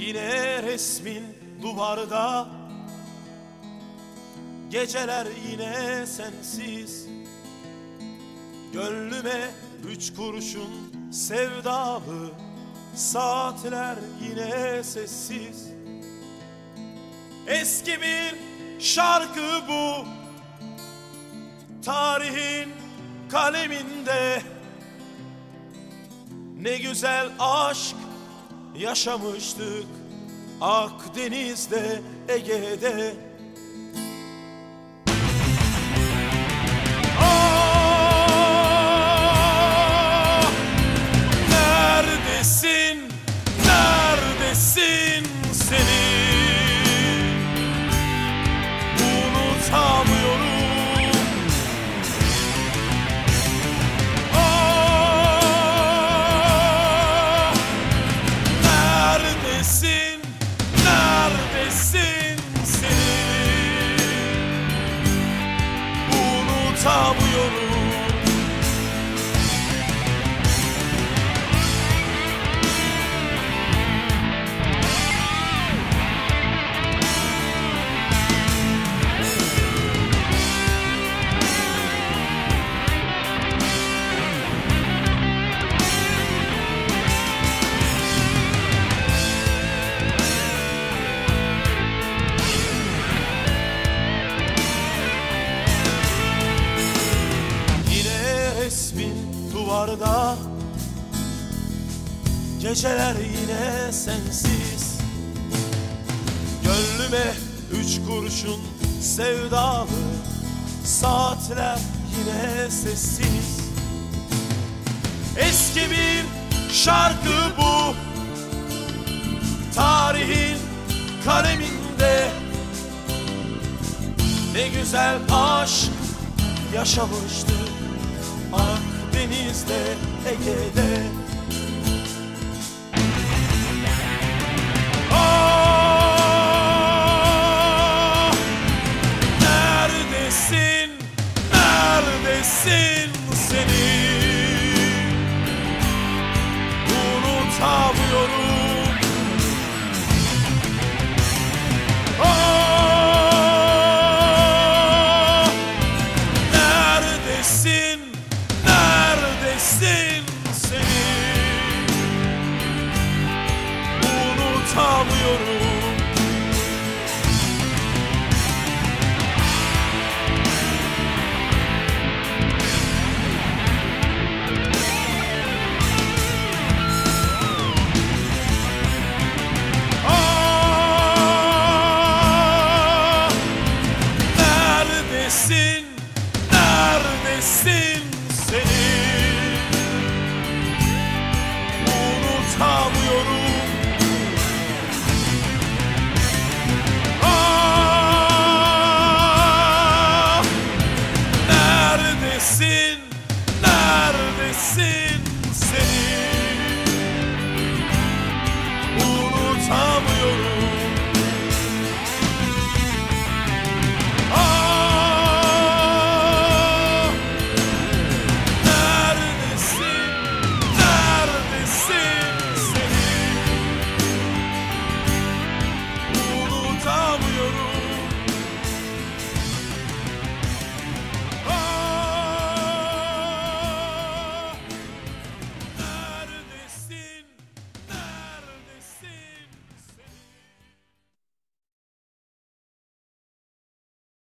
Yine resmin duvarda. Geceler yine sensiz. Gönlüme üç kurşun sevdalı. Saatler yine sessiz. Eski bir şarkı bu. Tarihin kaleminde. Ne güzel aşk yaşamıştık Akdeniz'de, Ege'de Unutamıyorum Yine duvarda. Geceler yine sensiz. Gönlüme üç kurşun sevdalı. Saatler yine sessiz. Eski bir şarkı bu. Tarihin kaleminde. Ne güzel aşk yaşamıştık Akdeniz'de, Ege'de. Ah! Neredesin, neredesin sevdim seni Unutamıyorum ah, neredesin? Neredesin? see.